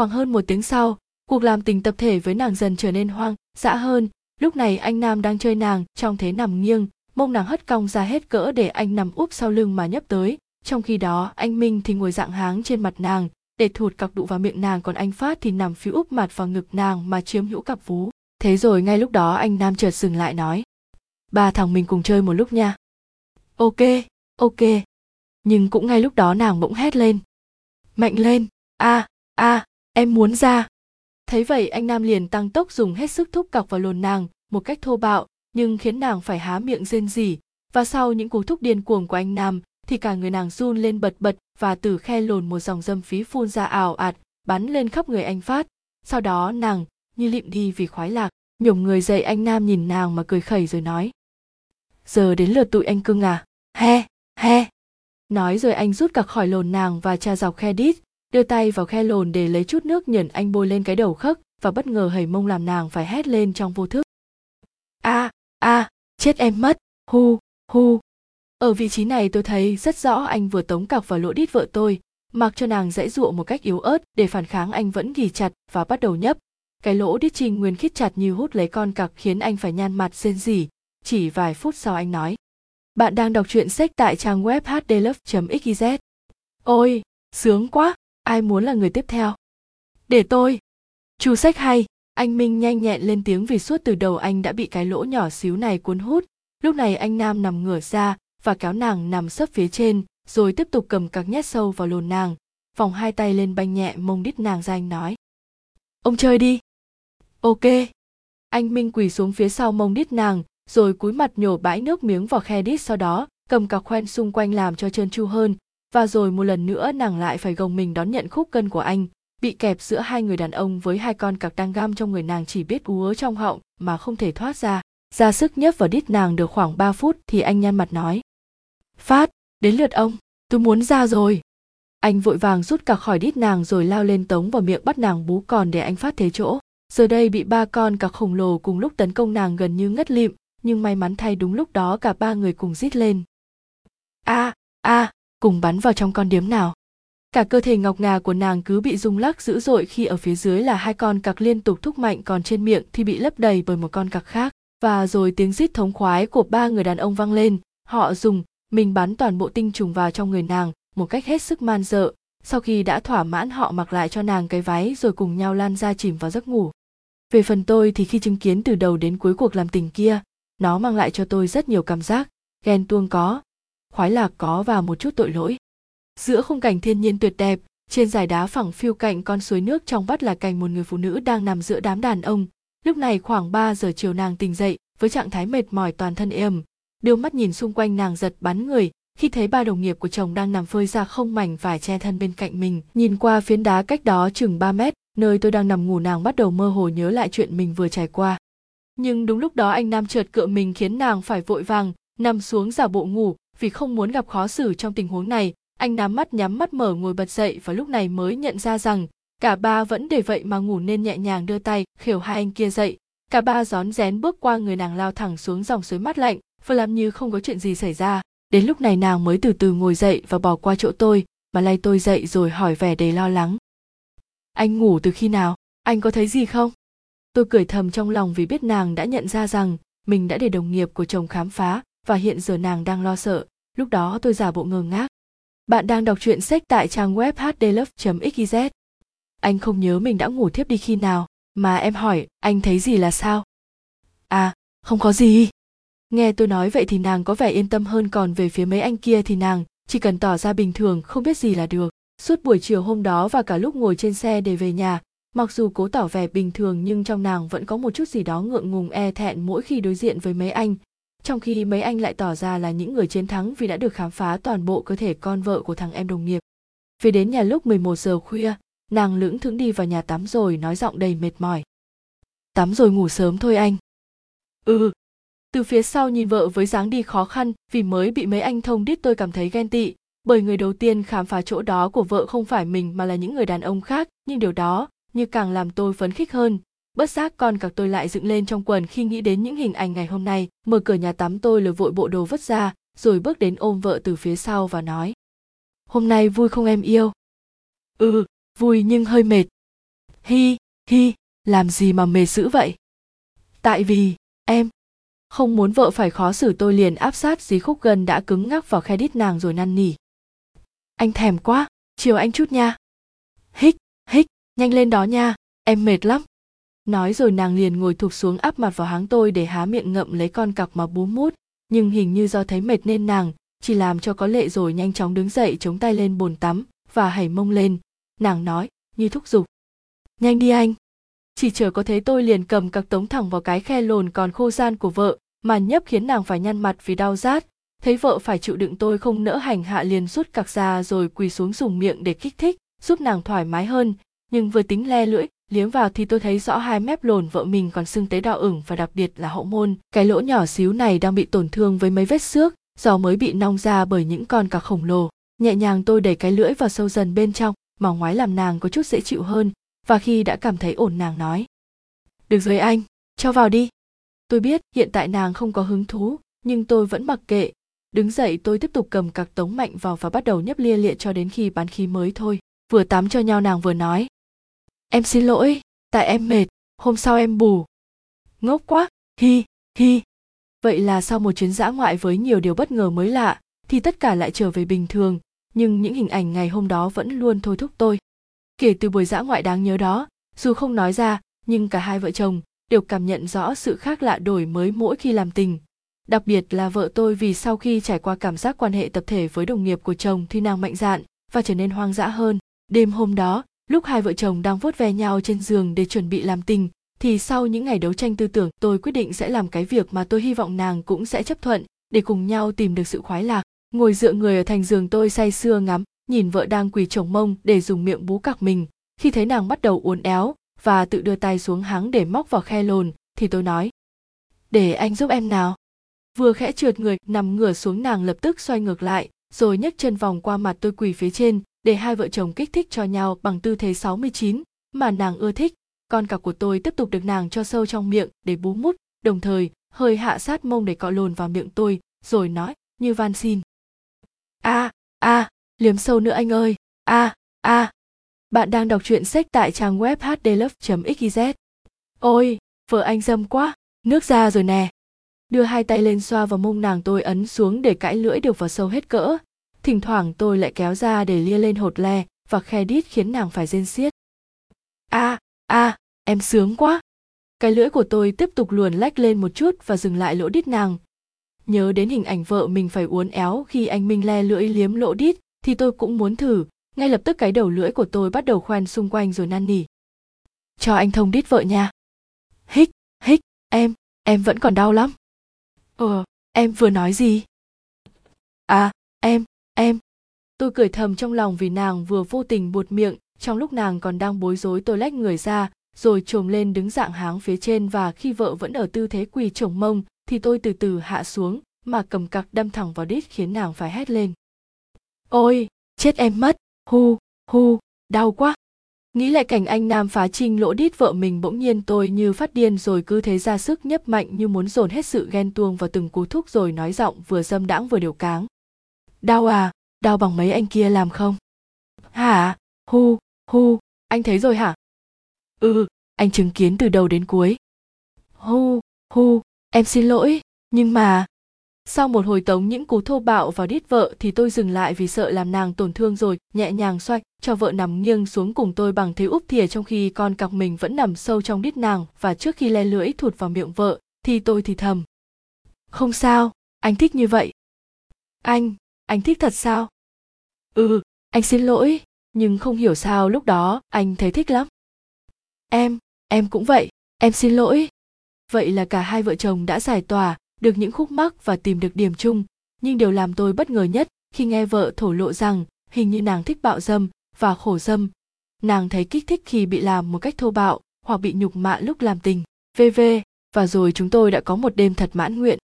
khoảng hơn một tiếng sau, cuộc làm tình tập thể với nàng dần trở nên hoang dã hơn. Lúc này anh nam đang chơi nàng, trong thế nằm nghiêng, mông nàng hất cong ra hết cỡ để anh nằm úp sau lưng mà nhấp tới. Trong khi đó, anh minh thì ngồi dạng háng trên mặt nàng, để thụt cặp đụ vào miệng nàng, còn anh phát thì nằm phía úp mặt vào ngực nàng mà chiếm hữu cặp vú. Thế rồi ngay lúc đó anh nam chợt dừng lại nói, ba thằng mình cùng chơi một lúc nha. Ok ok. Nhưng cũng ngay lúc đó nàng bỗng hét lên, mạnh lên, a a em muốn ra. Thấy vậy, anh nam liền tăng tốc dùng hết sức thúc cọc vào lồn nàng một cách thô bạo, nhưng khiến nàng phải há miệng rên rỉ. Và sau những cú thúc điên cuồng của anh nam, thì cả người nàng run lên bật bật và từ khe lồn một dòng dâm phí phun ra ảo ạt, bắn lên khắp người anh phát. Sau đó, nàng như lịm đi vì khoái lạc. Nhổm người dậy, anh nam nhìn nàng mà cười khẩy rồi nói, giờ đến lượt tụi anh cưng à? He he. Nói rồi anh rút cả khỏi lồn nàng và tra dọc khe đít đưa tay vào khe lồn để lấy chút nước nhẩn anh bôi lên cái đầu khấc và bất ngờ hầy mông làm nàng phải hét lên trong vô thức. A a, chết em mất. Hu hu. Ở vị trí này tôi thấy rất rõ anh vừa tống cọc vào lỗ đít vợ tôi, mặc cho nàng dãy dụa một cách yếu ớt để phản kháng anh vẫn ghì chặt và bắt đầu nhấp. Cái lỗ đít trinh nguyên khít chặt như hút lấy con cặc khiến anh phải nhan mặt rên rỉ, chỉ vài phút sau anh nói. Bạn đang đọc truyện sách tại trang web hdlove.xyz ôi, sướng quá ai muốn là người tiếp theo. Để tôi. Chu sách hay. Anh minh nhanh nhẹn lên tiếng vì suốt từ đầu anh đã bị cái lỗ nhỏ xíu này cuốn hút. Lúc này anh nam nằm ngửa ra và kéo nàng nằm sấp phía trên, rồi tiếp tục cầm cặc nhét sâu vào lồn nàng, vòng hai tay lên banh nhẹ mông đít nàng ra anh nói. Ông chơi đi. Ok. Anh minh quỳ xuống phía sau mông đít nàng, rồi cúi mặt nhổ bãi nước miếng vào khe đít sau đó, cầm cặc khoen xung quanh làm cho trơn tru hơn và rồi một lần nữa nàng lại phải gồng mình đón nhận khúc cân của anh, bị kẹp giữa hai người đàn ông với hai con cặc đang găm trong người nàng chỉ biết úa trong họng mà không thể thoát ra. Ra sức nhấp vào đít nàng được khoảng 3 phút thì anh nhăn mặt nói, phát, đến lượt ông, tôi muốn ra rồi. Anh vội vàng rút cả khỏi đít nàng rồi lao lên tống vào miệng bắt nàng bú còn để anh phát thế chỗ. Giờ đây bị ba con cặc khổng lồ cùng lúc tấn công nàng gần như ngất lịm, nhưng may mắn thay đúng lúc đó cả ba người cùng rít lên. A a cùng bắn vào trong con điếm nào. Cả cơ thể ngọc ngà của nàng cứ bị rung lắc dữ dội khi ở phía dưới là hai con cặc liên tục thúc mạnh, còn trên miệng thì bị lấp đầy bởi một con cặc khác. Và rồi tiếng rít thống khoái của ba người đàn ông vang lên. Họ dùng mình bắn toàn bộ tinh trùng vào trong người nàng một cách hết sức man dợ. Sau khi đã thỏa mãn, họ mặc lại cho nàng cái váy rồi cùng nhau lan ra chìm vào giấc ngủ. Về phần tôi thì khi chứng kiến từ đầu đến cuối cuộc làm tình kia, nó mang lại cho tôi rất nhiều cảm giác. Ghen tuông có khoái lạc có và một chút tội lỗi. Giữa khung cảnh thiên nhiên tuyệt đẹp, trên dải đá phẳng phiêu cạnh con suối nước trong vắt là cảnh một người phụ nữ đang nằm giữa đám đàn ông. Lúc này khoảng 3 giờ chiều nàng tỉnh dậy, với trạng thái mệt mỏi toàn thân êm. Đưa mắt nhìn xung quanh nàng giật bắn người, khi thấy ba đồng nghiệp của chồng đang nằm phơi ra không mảnh vải che thân bên cạnh mình. Nhìn qua phiến đá cách đó chừng 3 mét, nơi tôi đang nằm ngủ nàng bắt đầu mơ hồ nhớ lại chuyện mình vừa trải qua. Nhưng đúng lúc đó anh nam chợt cựa mình khiến nàng phải vội vàng, nằm xuống giả bộ ngủ vì không muốn gặp khó xử trong tình huống này, anh nắm mắt nhắm mắt mở ngồi bật dậy và lúc này mới nhận ra rằng cả ba vẫn để vậy mà ngủ nên nhẹ nhàng đưa tay, khều hai anh kia dậy. Cả ba rón rén bước qua người nàng lao thẳng xuống dòng suối mát lạnh và làm như không có chuyện gì xảy ra. Đến lúc này nàng mới từ từ ngồi dậy và bỏ qua chỗ tôi, mà lay tôi dậy rồi hỏi vẻ đầy lo lắng. Anh ngủ từ khi nào? Anh có thấy gì không? Tôi cười thầm trong lòng vì biết nàng đã nhận ra rằng mình đã để đồng nghiệp của chồng khám phá và hiện giờ nàng đang lo sợ. Lúc đó tôi giả bộ ngơ ngác. Bạn đang đọc truyện sách tại trang web hdlove.xyz anh không nhớ mình đã ngủ thiếp đi khi nào, mà em hỏi, anh thấy gì là sao? À không có gì. Nghe tôi nói vậy thì nàng có vẻ yên tâm hơn còn về phía mấy anh kia thì nàng chỉ cần tỏ ra bình thường, không biết gì là được. Suốt buổi chiều hôm đó và cả lúc ngồi trên xe để về nhà, mặc dù cố tỏ vẻ bình thường nhưng trong nàng vẫn có một chút gì đó ngượng ngùng e thẹn mỗi khi đối diện với mấy anh trong khi mấy anh lại tỏ ra là những người chiến thắng vì đã được khám phá toàn bộ cơ thể con vợ của thằng em đồng nghiệp. Về đến nhà lúc 11 giờ khuya, nàng lững thững đi vào nhà tắm rồi nói giọng đầy mệt mỏi. Tắm rồi ngủ sớm thôi anh. Ừ. Từ phía sau nhìn vợ với dáng đi khó khăn vì mới bị mấy anh thông đít tôi cảm thấy ghen tị, bởi người đầu tiên khám phá chỗ đó của vợ không phải mình mà là những người đàn ông khác, nhưng điều đó như càng làm tôi phấn khích hơn. Bất giác con cặc tôi lại dựng lên trong quần khi nghĩ đến những hình ảnh ngày hôm nay, mở cửa nhà tắm tôi lừa vội bộ đồ vứt ra, rồi bước đến ôm vợ từ phía sau và nói. Hôm nay vui không em yêu? Ừ, vui nhưng hơi mệt. hi hi làm gì mà mệt dữ vậy tại vì em không muốn vợ phải khó xử tôi liền áp sát dí khúc gân đã cứng ngắc vào khe đít nàng rồi năn nỉ anh thèm quá chiều anh chút nha hích hích nhanh lên đó nha em mệt lắm nói rồi nàng liền ngồi thụp xuống áp mặt vào háng tôi để há miệng ngậm lấy con cặc mà bú mút. Nhưng hình như do thấy mệt nên nàng chỉ làm cho có lệ rồi nhanh chóng đứng dậy, chống tay lên bồn tắm và hảy mông lên. Nàng nói, như thúc giục. Nhanh đi anh. Chỉ chờ có thế tôi liền cầm cặc tống thẳng vào cái khe lồn còn khô gian của vợ, mà nhấp khiến nàng phải nhăn mặt vì đau rát. Thấy vợ phải chịu đựng tôi không nỡ hành hạ liền rút cặc ra rồi quỳ xuống dùng miệng để kích thích, giúp nàng thoải mái hơn, nhưng vừa tính le lưỡi liếm vào thì tôi thấy rõ hai mép lồn vợ mình còn sưng tế đỏ ửng và đặc biệt là hậu môn. Cái lỗ nhỏ xíu này đang bị tổn thương với mấy vết xước, do mới bị nong ra bởi những con cặc khổng lồ. Nhẹ nhàng tôi đẩy cái lưỡi vào sâu dần bên trong, mà ngoái làm nàng có chút dễ chịu hơn, và khi đã cảm thấy ổn nàng nói, được rồi anh, cho vào đi. Tôi biết hiện tại nàng không có hứng thú, nhưng tôi vẫn mặc kệ. Đứng dậy tôi tiếp tục cầm cặc tống mạnh vào và bắt đầu nhấp lia lịa cho đến khi bán khí mới thôi. Vừa tắm cho nhau nàng vừa nói em xin lỗi, tại em mệt, hôm sau em bù. Ngốc quá, hi hi. Vậy là sau một chuyến dã ngoại với nhiều điều bất ngờ mới lạ, thì tất cả lại trở về bình thường, nhưng những hình ảnh ngày hôm đó vẫn luôn thôi thúc tôi. Kể từ buổi dã ngoại đáng nhớ đó, dù không nói ra, nhưng cả hai vợ chồng đều cảm nhận rõ sự khác lạ đổi mới mỗi khi làm tình. Đặc biệt là vợ tôi vì sau khi trải qua cảm giác quan hệ tập thể với đồng nghiệp của chồng thì nàng mạnh dạn và trở nên hoang dã hơn. Đêm hôm đó lúc hai vợ chồng đang vuốt ve nhau trên giường để chuẩn bị làm tình, thì sau những ngày đấu tranh tư tưởng, tôi quyết định sẽ làm cái việc mà tôi hy vọng nàng cũng sẽ chấp thuận, để cùng nhau tìm được sự khoái lạc. Ngồi dựa người ở thành giường tôi say sưa ngắm, nhìn vợ đang quỳ chồng mông để dùng miệng bú cặc mình. Khi thấy nàng bắt đầu uốn éo và tự đưa tay xuống háng để móc vào khe lồn, thì tôi nói, để anh giúp em nào. Vừa khẽ trượt người, nằm ngửa xuống nàng lập tức xoay ngược lại, rồi nhấc chân vòng qua mặt tôi quỳ phía trên để hai vợ chồng kích thích cho nhau bằng tư thế 69 mà nàng ưa thích. Con cặc của tôi tiếp tục được nàng cho sâu trong miệng để bú mút, đồng thời hơi hạ sát mông để cọ lồn vào miệng tôi, rồi nói như van xin. A a, liếm sâu nữa anh ơi. A a. Bạn đang đọc truyện sách tại trang web hdlove.xyz ôi, vợ anh dâm quá, nước ra rồi nè. Đưa hai tay lên xoa vào mông nàng tôi ấn xuống để cãi lưỡi được vào sâu hết cỡ thỉnh thoảng tôi lại kéo ra để lia lên hột le và khe đít khiến nàng phải rên xiết. A a, em sướng quá. Cái lưỡi của tôi tiếp tục luồn lách lên một chút và dừng lại lỗ đít nàng. Nhớ đến hình ảnh vợ mình phải uốn éo khi anh minh le lưỡi liếm lỗ đít thì tôi cũng muốn thử. Ngay lập tức cái đầu lưỡi của tôi bắt đầu khoan xung quanh rồi năn nỉ. Cho anh thông đít vợ nha. Hích hích, em em vẫn còn đau lắm. Ờ em vừa nói gì? À em em. Tôi cười thầm trong lòng vì nàng vừa vô tình buột miệng, trong lúc nàng còn đang bối rối tôi lách người ra, rồi trồm lên đứng dạng háng phía trên và khi vợ vẫn ở tư thế quỳ chồng mông, thì tôi từ từ hạ xuống, mà cầm cặc đâm thẳng vào đít khiến nàng phải hét lên. Ôi, chết em mất. Hu hu, đau quá. Nghĩ lại cảnh anh nam phá trinh lỗ đít vợ mình bỗng nhiên tôi như phát điên rồi cứ thế ra sức nhấp mạnh như muốn dồn hết sự ghen tuông vào từng cú thúc rồi nói giọng vừa dâm đãng vừa điều cáng đau à? Đau bằng mấy anh kia làm không? Hả? Hu hu, anh thấy rồi hả? Ừ anh chứng kiến từ đầu đến cuối. Hu hu, em xin lỗi, nhưng mà sau một hồi tống những cú thô bạo vào đít vợ thì tôi dừng lại vì sợ làm nàng tổn thương rồi, nhẹ nhàng xoay, cho vợ nằm nghiêng xuống cùng tôi bằng thế úp thìa trong khi con cọc mình vẫn nằm sâu trong đít nàng, và trước khi le lưỡi thụt vào miệng vợ, thì tôi thì thầm. Không sao, anh thích như vậy. Anh anh thích thật sao? Ừ anh xin lỗi, nhưng không hiểu sao lúc đó anh thấy thích lắm. Em em cũng vậy, em xin lỗi. Vậy là cả hai vợ chồng đã giải tỏa được những khúc mắc và tìm được điểm chung, nhưng điều làm tôi bất ngờ nhất khi nghe vợ thổ lộ rằng hình như nàng thích bạo dâm và khổ dâm. Nàng thấy kích thích khi bị làm một cách thô bạo hoặc bị nhục mạ lúc làm tình. Vv và rồi chúng tôi đã có một đêm thật mãn nguyện.